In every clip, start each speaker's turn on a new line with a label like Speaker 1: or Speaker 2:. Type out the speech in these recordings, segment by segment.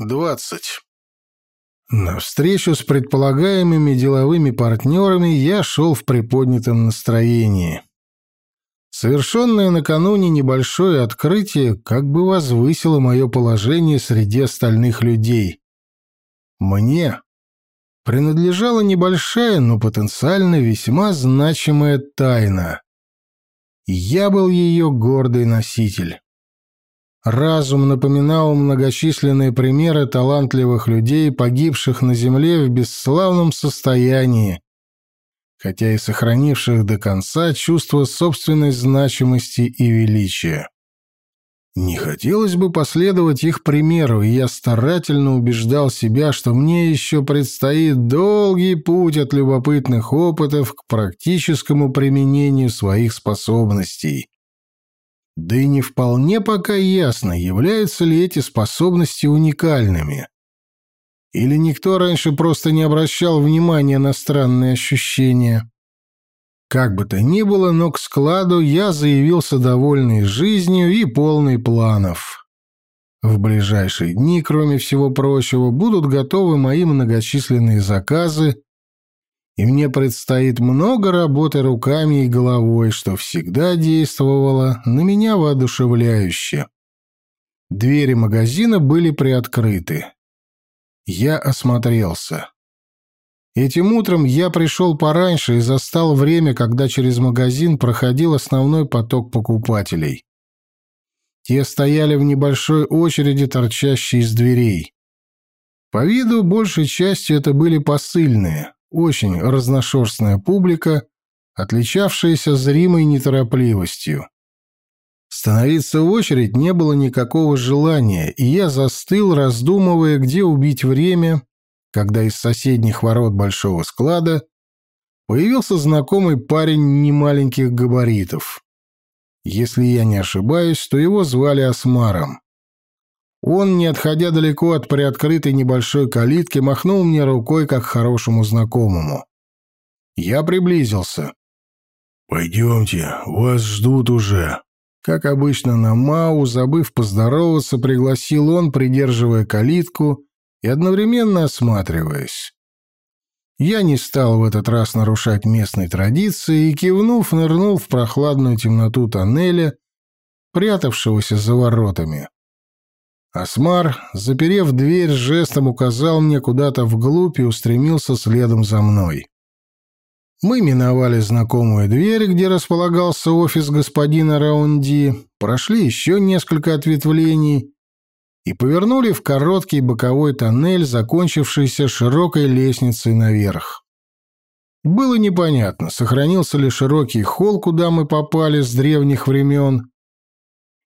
Speaker 1: 20. На встречу с предполагаемыми деловыми партнерами я шел в приподнятом настроении. Совершенное накануне небольшое открытие как бы возвысило мое положение среди остальных людей. Мне принадлежала небольшая, но потенциально весьма значимая тайна. Я был ее гордый носитель. Разум напоминал многочисленные примеры талантливых людей, погибших на земле в бесславном состоянии, хотя и сохранивших до конца чувство собственной значимости и величия. Не хотелось бы последовать их примеру, и я старательно убеждал себя, что мне еще предстоит долгий путь от любопытных опытов к практическому применению своих способностей. Да и не вполне пока ясно, являются ли эти способности уникальными. Или никто раньше просто не обращал внимания на странные ощущения. Как бы то ни было, но к складу я заявился довольный жизнью и полный планов. В ближайшие дни, кроме всего прочего, будут готовы мои многочисленные заказы и мне предстоит много работы руками и головой, что всегда действовало на меня воодушевляюще. Двери магазина были приоткрыты. Я осмотрелся. Этим утром я пришел пораньше и застал время, когда через магазин проходил основной поток покупателей. Те стояли в небольшой очереди, торчащей из дверей. По виду, большей частью это были посыльные очень разношерстная публика, отличавшаяся зримой неторопливостью. Становиться в очередь не было никакого желания, и я застыл, раздумывая, где убить время, когда из соседних ворот большого склада появился знакомый парень немаленьких габаритов. Если я не ошибаюсь, то его звали Осмаром. Он, не отходя далеко от приоткрытой небольшой калитки, махнул мне рукой, как хорошему знакомому. Я приблизился.
Speaker 2: «Пойдемте, вас ждут уже».
Speaker 1: Как обычно на Мау, забыв поздороваться, пригласил он, придерживая калитку и одновременно осматриваясь. Я не стал в этот раз нарушать местные традиции и, кивнув, нырнул в прохладную темноту тоннеля, прятавшегося за воротами. Осмар, заперев дверь, жестом указал мне куда-то вглубь и устремился следом за мной. Мы миновали знакомую дверь, где располагался офис господина Раунди, прошли еще несколько ответвлений и повернули в короткий боковой тоннель, закончившийся широкой лестницей наверх. Было непонятно, сохранился ли широкий холл, куда мы попали с древних времен,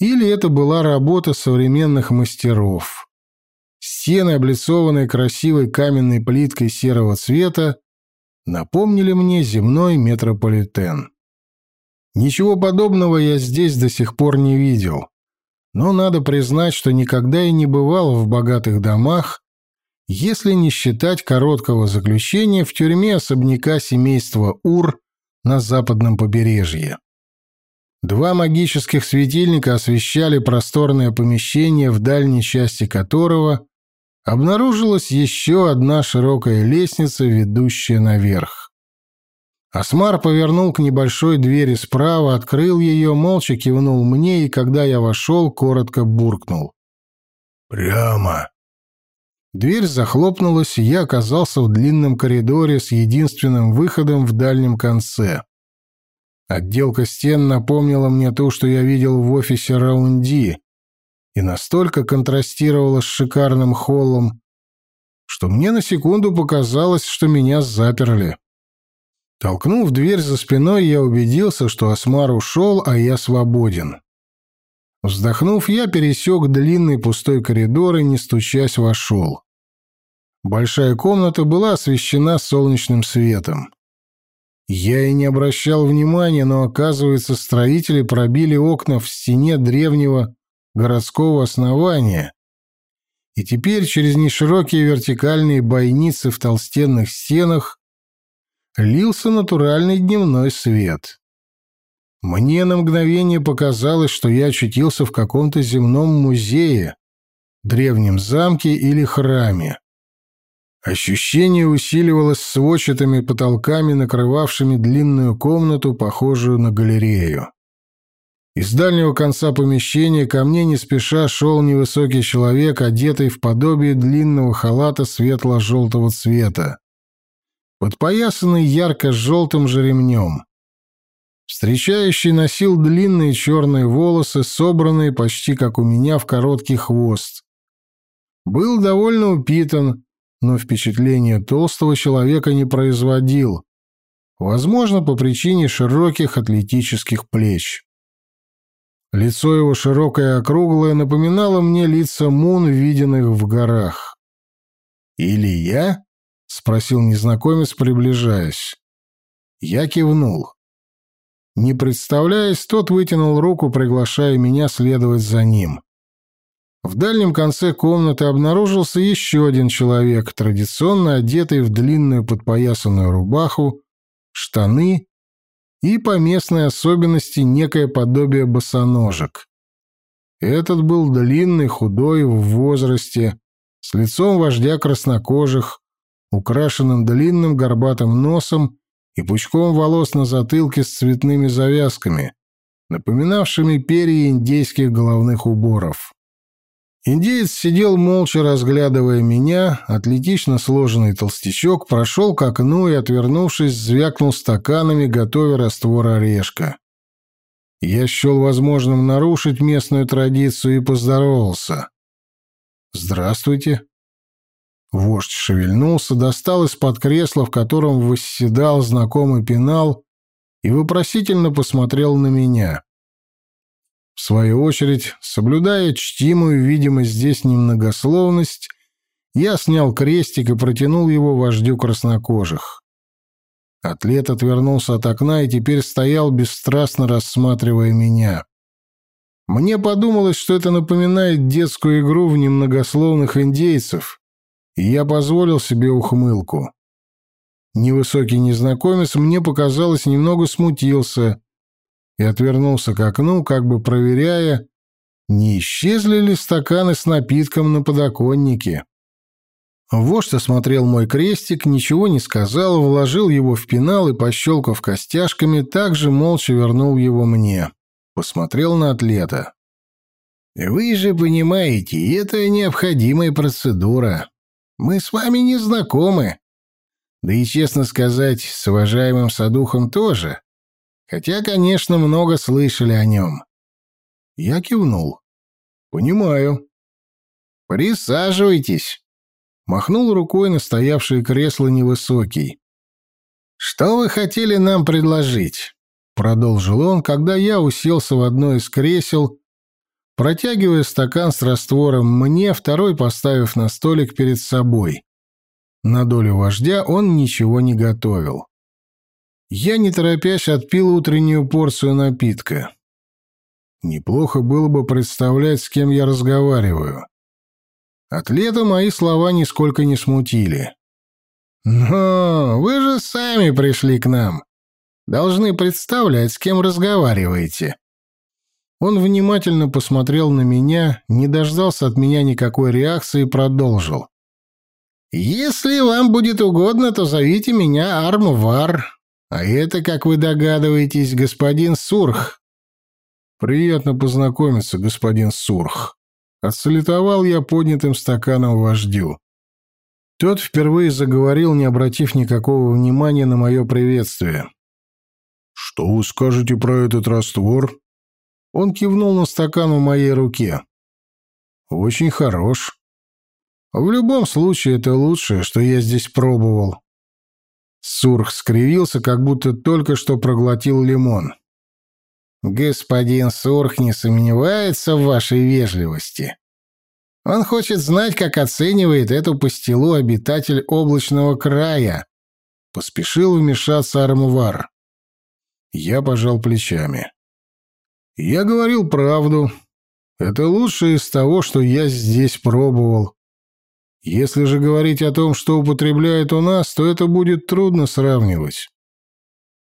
Speaker 1: или это была работа современных мастеров. Стены, облицованные красивой каменной плиткой серого цвета, напомнили мне земной метрополитен. Ничего подобного я здесь до сих пор не видел, но надо признать, что никогда и не бывал в богатых домах, если не считать короткого заключения в тюрьме особняка семейства Ур на западном побережье. Два магических светильника освещали просторное помещение, в дальней части которого обнаружилась еще одна широкая лестница, ведущая наверх. Осмар повернул к небольшой двери справа, открыл ее, молча кивнул мне, и когда я вошел, коротко буркнул.
Speaker 2: «Прямо!»
Speaker 1: Дверь захлопнулась, и я оказался в длинном коридоре с единственным выходом в дальнем конце. Отделка стен напомнила мне ту, что я видел в офисе Раунди, и настолько контрастировала с шикарным холлом, что мне на секунду показалось, что меня заперли. Толкнув дверь за спиной, я убедился, что Осмар ушел, а я свободен. Вздохнув, я пересек длинный пустой коридор и, не стучась, вошел. Большая комната была освещена солнечным светом. Я и не обращал внимания, но, оказывается, строители пробили окна в стене древнего городского основания, и теперь через неширокие вертикальные бойницы в толстенных стенах лился натуральный дневной свет. Мне на мгновение показалось, что я очутился в каком-то земном музее, древнем замке или храме. Ощущение усиливалось сводчатыми потолками, накрывавшими длинную комнату, похожую на галерею. Из дальнего конца помещения ко мне не спеша шел невысокий человек, одетый в подобие длинного халата светло-желтого цвета, подпоясанный ярко-желтым же ремнем. Встречающий носил длинные черные волосы, собранные почти как у меня в короткий хвост. Был довольно упитан, но впечатление толстого человека не производил, возможно, по причине широких атлетических плеч. Лицо его широкое и округлое напоминало мне лица мун, виденных в горах. «Или я?» — спросил незнакомец, приближаясь. Я кивнул. Не представляясь, тот вытянул руку, приглашая меня следовать за ним. В дальнем конце комнаты обнаружился еще один человек, традиционно одетый в длинную подпоясанную рубаху, штаны и, по местной особенности, некое подобие босоножек. Этот был длинный, худой, в возрасте, с лицом вождя краснокожих, украшенным длинным горбатым носом и пучком волос на затылке с цветными завязками, напоминавшими перья индейских головных уборов. Индеец сидел молча, разглядывая меня, атлетично сложенный толстячок прошел к окну и, отвернувшись, звякнул стаканами, готовя раствор орешка. Я счел возможным нарушить местную традицию и поздоровался. «Здравствуйте». Вождь шевельнулся, достал из-под кресла, в котором восседал знакомый пенал, и вопросительно посмотрел на меня. В свою очередь, соблюдая чтимую видимость здесь немногословность, я снял крестик и протянул его вождю краснокожих. Атлет отвернулся от окна и теперь стоял, бесстрастно рассматривая меня. Мне подумалось, что это напоминает детскую игру в немногословных индейцев, и я позволил себе ухмылку. Невысокий незнакомец, мне показалось, немного смутился и отвернулся к окну, как бы проверяя, не исчезли ли стаканы с напитком на подоконнике. Вождь осмотрел мой крестик, ничего не сказал, вложил его в пенал и, пощелкав костяшками, также молча вернул его мне. Посмотрел на атлета. «Вы же понимаете, это необходимая процедура. Мы с вами не знакомы. Да и, честно сказать, с уважаемым Садухом тоже. Хотя, конечно, много слышали о нем. Я кивнул. «Понимаю». «Присаживайтесь», — махнул рукой на стоявшее кресло невысокий. «Что вы хотели нам предложить?» — продолжил он, когда я уселся в одно из кресел, протягивая стакан с раствором мне, второй поставив на столик перед собой. На долю вождя он ничего не готовил. Я, не торопясь, отпил утреннюю порцию напитка. Неплохо было бы представлять, с кем я разговариваю. Атлета мои слова нисколько не смутили. «Но вы же сами пришли к нам. Должны представлять, с кем разговариваете». Он внимательно посмотрел на меня, не дождался от меня никакой реакции и продолжил. «Если вам будет угодно, то зовите меня Армвар. А это, как вы догадываетесь, господин Сурх. Приятно познакомиться, господин Сурх. Отсалютовал я поднятым стаканом вождю. Тот впервые заговорил, не обратив никакого внимания на мое приветствие. «Что вы скажете про этот раствор?» Он кивнул на стакан в моей руке. «Очень хорош. В любом случае, это лучшее, что я здесь пробовал. Сурх скривился, как будто только что проглотил лимон. «Господин Сурх не сомневается в вашей вежливости. Он хочет знать, как оценивает эту пастилу обитатель облачного края». Поспешил вмешаться Армувар. Я пожал плечами. «Я говорил правду. Это лучшее из того, что я здесь пробовал. Если же говорить о том, что употребляют у нас, то это будет трудно сравнивать.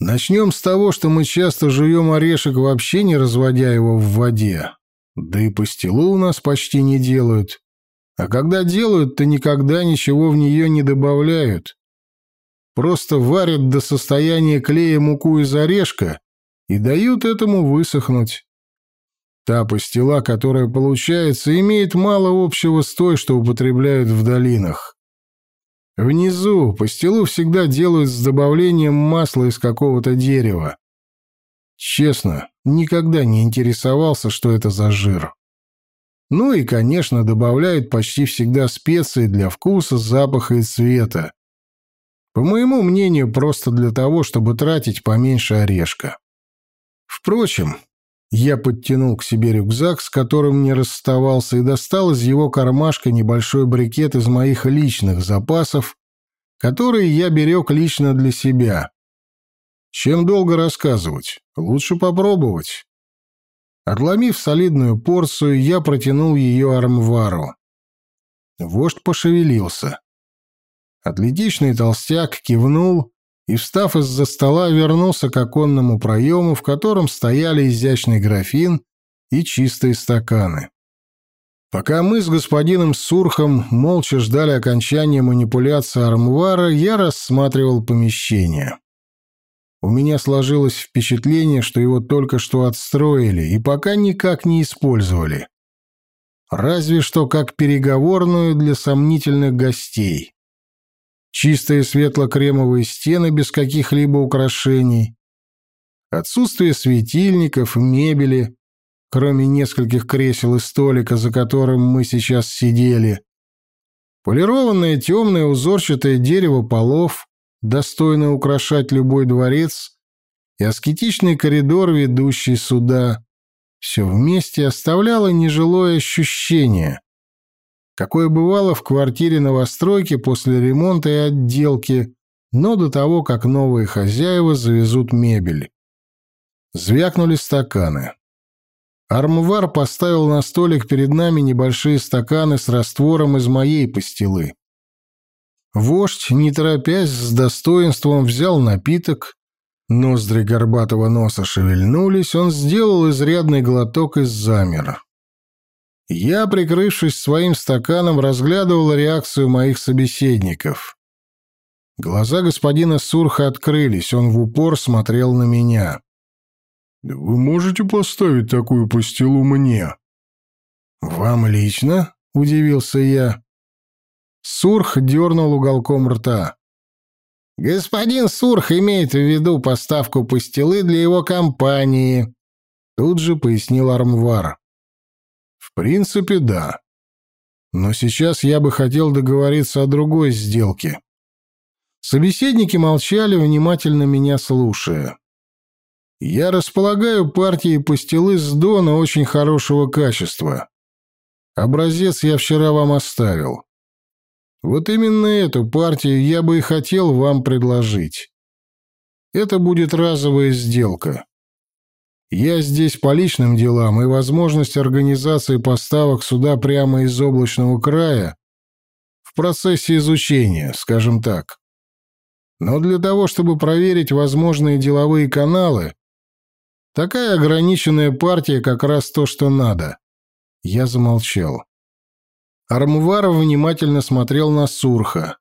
Speaker 1: Начнем с того, что мы часто жуем орешек, вообще не разводя его в воде. Да и пастилу у нас почти не делают. А когда делают, то никогда ничего в нее не добавляют. Просто варят до состояния клея муку из орешка и дают этому высохнуть. Та пастила, которая получается, имеет мало общего с той, что употребляют в долинах. Внизу пастилу всегда делают с добавлением масла из какого-то дерева. Честно, никогда не интересовался, что это за жир. Ну и, конечно, добавляют почти всегда специи для вкуса, запаха и цвета. По моему мнению, просто для того, чтобы тратить поменьше орешка. Впрочем, я подтянул к себе рюкзак, с которым не расставался, и достал из его кармашка небольшой брикет из моих личных запасов, которые я берег лично для себя. Чем долго рассказывать? Лучше попробовать. Отломив солидную порцию, я протянул ее армвару. Вождь пошевелился. Атлетичный толстяк кивнул и, встав из-за стола, вернулся к оконному проему, в котором стояли изящный графин и чистые стаканы. Пока мы с господином Сурхом молча ждали окончания манипуляции армвара, я рассматривал помещение. У меня сложилось впечатление, что его только что отстроили и пока никак не использовали. Разве что как переговорную для сомнительных гостей. Чистые светло-кремовые стены без каких-либо украшений. Отсутствие светильников, мебели, кроме нескольких кресел и столика, за которым мы сейчас сидели. Полированное темное узорчатое дерево полов, достойное украшать любой дворец, и аскетичный коридор, ведущий сюда. Все вместе оставляло нежилое ощущение, какое бывало в квартире новостройки после ремонта и отделки, но до того, как новые хозяева завезут мебель. Звякнули стаканы. Армвар поставил на столик перед нами небольшие стаканы с раствором из моей пастилы. Вождь, не торопясь, с достоинством взял напиток, ноздри горбатого носа шевельнулись, он сделал изрядный глоток и замер. Я, прикрывшись своим стаканом, разглядывал реакцию моих собеседников. Глаза господина Сурха открылись, он в упор смотрел на меня. «Вы можете поставить такую пастилу мне?» «Вам лично?» — удивился я. Сурх дернул уголком рта. «Господин Сурх имеет в виду поставку пастилы для его компании», — тут же пояснил Армвар. Принципе, да. Но сейчас я бы хотел договориться о другой сделке. Собеседники молчали, внимательно меня слушая. Я располагаю партией пастилы с Дона очень хорошего качества. Образец я вчера вам оставил. Вот именно эту партию я бы и хотел вам предложить. Это будет разовая сделка. Я здесь по личным делам, и возможность организации поставок сюда прямо из облачного края в процессе изучения, скажем так. Но для того, чтобы проверить возможные деловые каналы, такая ограниченная партия как раз то, что надо. Я замолчал. Армваров внимательно смотрел на Сурха.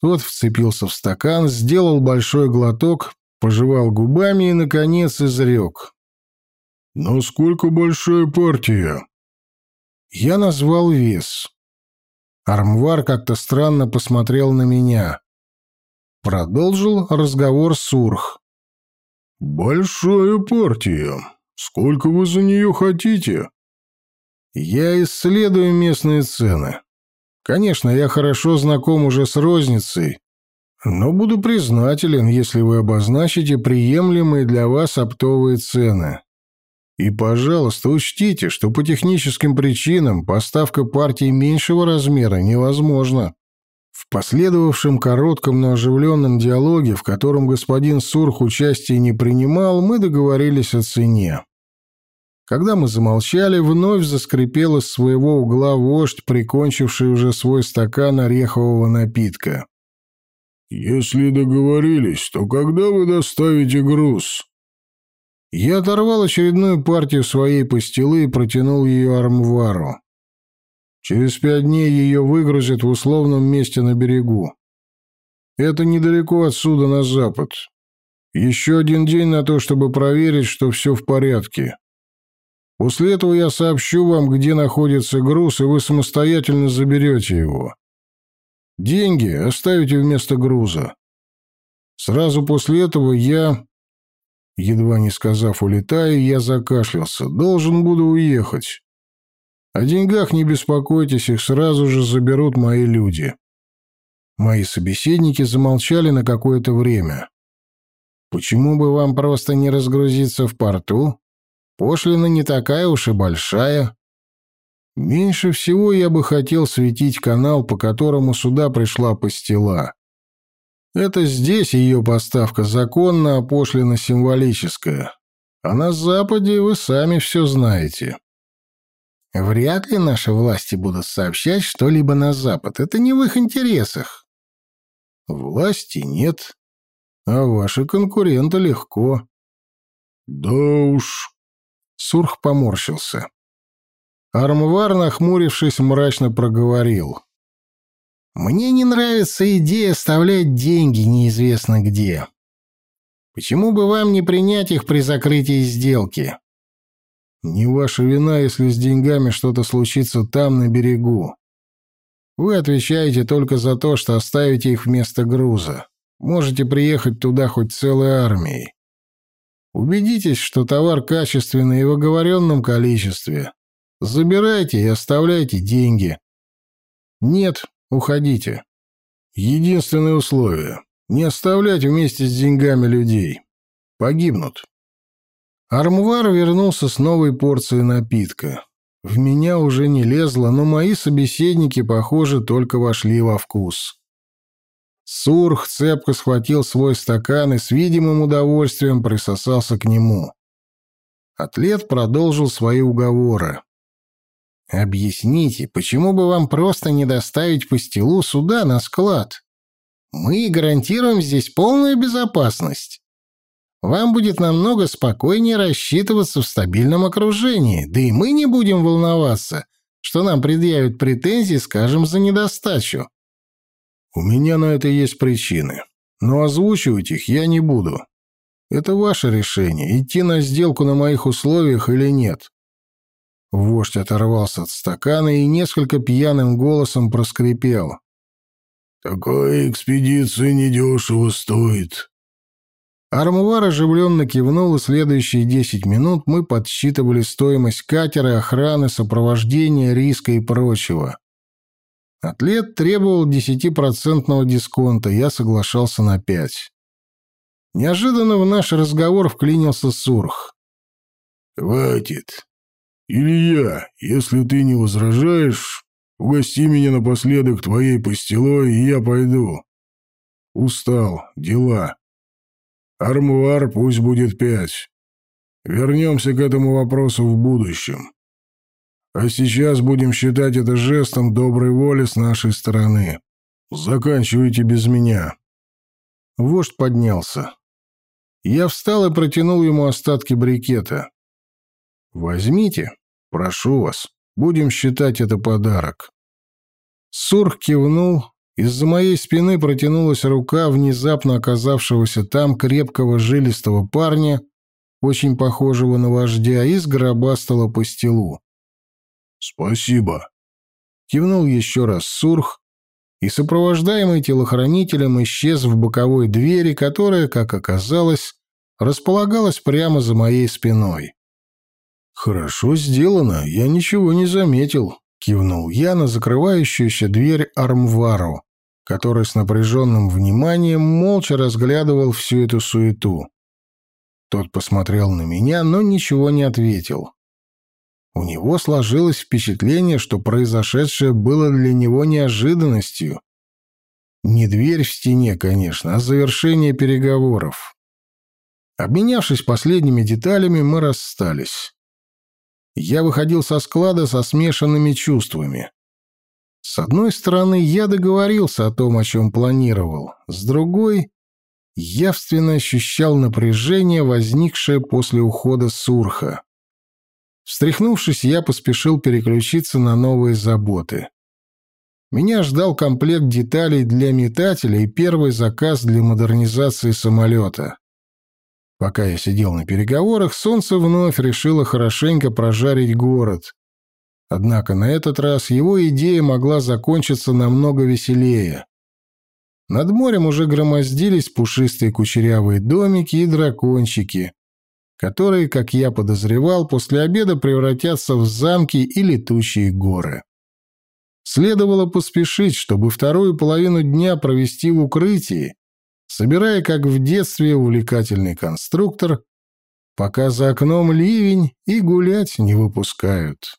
Speaker 1: Тот вцепился в стакан, сделал большой глоток, пожевал губами и, наконец, изрек. «Насколько большая партия?» Я назвал вес. Армвар как-то странно посмотрел на меня. Продолжил разговор Сурх. «Большая партия. Сколько вы за нее хотите?» «Я исследую местные цены. Конечно, я хорошо знаком уже с розницей, но буду признателен, если вы обозначите приемлемые для вас оптовые цены. И, пожалуйста, учтите, что по техническим причинам поставка партий меньшего размера невозможна. В последовавшем коротком, но оживленном диалоге, в котором господин Сурх участия не принимал, мы договорились о цене. Когда мы замолчали, вновь заскрипел из своего угла вождь, прикончивший уже свой стакан орехового напитка. «Если договорились, то когда вы доставите груз?» Я оторвал очередную партию своей пастилы и протянул ее армвару. Через пять дней ее выгрузят в условном месте на берегу. Это недалеко отсюда на запад. Еще один день на то, чтобы проверить, что все в порядке. После этого я сообщу вам, где находится груз, и вы самостоятельно заберете его. Деньги оставите вместо груза. Сразу после этого я, едва не сказав улетаю, я закашлялся, должен буду уехать. О деньгах не беспокойтесь, их сразу же заберут мои люди. Мои собеседники замолчали на какое-то время. Почему бы вам просто не разгрузиться в порту? Пошлина не такая уж и большая. Меньше всего я бы хотел светить канал, по которому сюда пришла пастила. Это здесь ее поставка законна, а пошлина символическая. А на Западе вы сами все знаете. Вряд ли наши власти будут сообщать что-либо на Запад. Это не в их интересах. Власти нет, а ваши конкуренты легко.
Speaker 2: Да уж.
Speaker 1: Сурх поморщился. Армвар, нахмурившись, мрачно проговорил. «Мне не нравится идея оставлять деньги неизвестно где. Почему бы вам не принять их при закрытии сделки? Не ваша вина, если с деньгами что-то случится там, на берегу. Вы отвечаете только за то, что оставите их вместо груза. Можете приехать туда хоть целой армией. Убедитесь, что товар качественный и в оговоренном количестве. Забирайте и оставляйте деньги. Нет, уходите. Единственное условие — не оставлять вместе с деньгами людей. Погибнут. Армвар вернулся с новой порцией напитка. В меня уже не лезло, но мои собеседники, похоже, только вошли во вкус. Сурх цепко схватил свой стакан и с видимым удовольствием присосался к нему. Атлет продолжил свои уговоры. Объясните, почему бы вам просто не доставить пастилу сюда, на склад? Мы гарантируем здесь полную безопасность. Вам будет намного спокойнее рассчитываться в стабильном окружении, да и мы не будем волноваться, что нам предъявят претензии, скажем, за недостачу. У меня на это есть причины, но озвучивать их я не буду. Это ваше решение, идти на сделку на моих условиях или нет. Вождь оторвался от стакана и несколько пьяным голосом проскрипел.
Speaker 2: «Такая экспедиция недешево стоит».
Speaker 1: Армувар оживленно кивнул, и следующие десять минут мы подсчитывали стоимость катера, охраны, сопровождения, риска и прочего. Атлет требовал десятипроцентного дисконта, я соглашался на пять. Неожиданно в наш разговор вклинился Сурх.
Speaker 2: «Хватит. «Илья, если ты не возражаешь, угости меня напоследок твоей пастилой, и я пойду. Устал, дела. Армуар пусть будет пять. Вернемся к этому вопросу в будущем. А сейчас будем считать это жестом доброй воли с нашей стороны. Заканчивайте без меня».
Speaker 1: Вождь поднялся. Я встал и протянул ему остатки брикета. «Возьмите, прошу вас, будем считать это подарок». Сурх кивнул, из-за моей спины протянулась рука внезапно оказавшегося там крепкого жилистого парня, очень похожего на вождя, и сгробастала по стелу.
Speaker 2: «Спасибо», —
Speaker 1: кивнул еще раз Сурх, и, сопровождаемый телохранителем, исчез в боковой двери, которая, как оказалось, располагалась прямо за моей спиной. «Хорошо сделано, я ничего не заметил», — кивнул я на закрывающуюся дверь армвару, который с напряженным вниманием молча разглядывал всю эту суету. Тот посмотрел на меня, но ничего не ответил. У него сложилось впечатление, что произошедшее было для него неожиданностью. Не дверь в стене, конечно, а завершение переговоров. Обменявшись последними деталями, мы расстались. Я выходил со склада со смешанными чувствами. С одной стороны, я договорился о том, о чем планировал. С другой, явственно ощущал напряжение, возникшее после ухода Сурха. Встряхнувшись, я поспешил переключиться на новые заботы. Меня ждал комплект деталей для метателя и первый заказ для модернизации самолета. Пока я сидел на переговорах, солнце вновь решило хорошенько прожарить город. Однако на этот раз его идея могла закончиться намного веселее. Над морем уже громоздились пушистые кучерявые домики и дракончики, которые, как я подозревал, после обеда превратятся в замки и летучие горы. Следовало поспешить, чтобы вторую половину дня провести в укрытии, собирая, как в детстве, увлекательный конструктор, пока за окном ливень и гулять не выпускают.